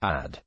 Add.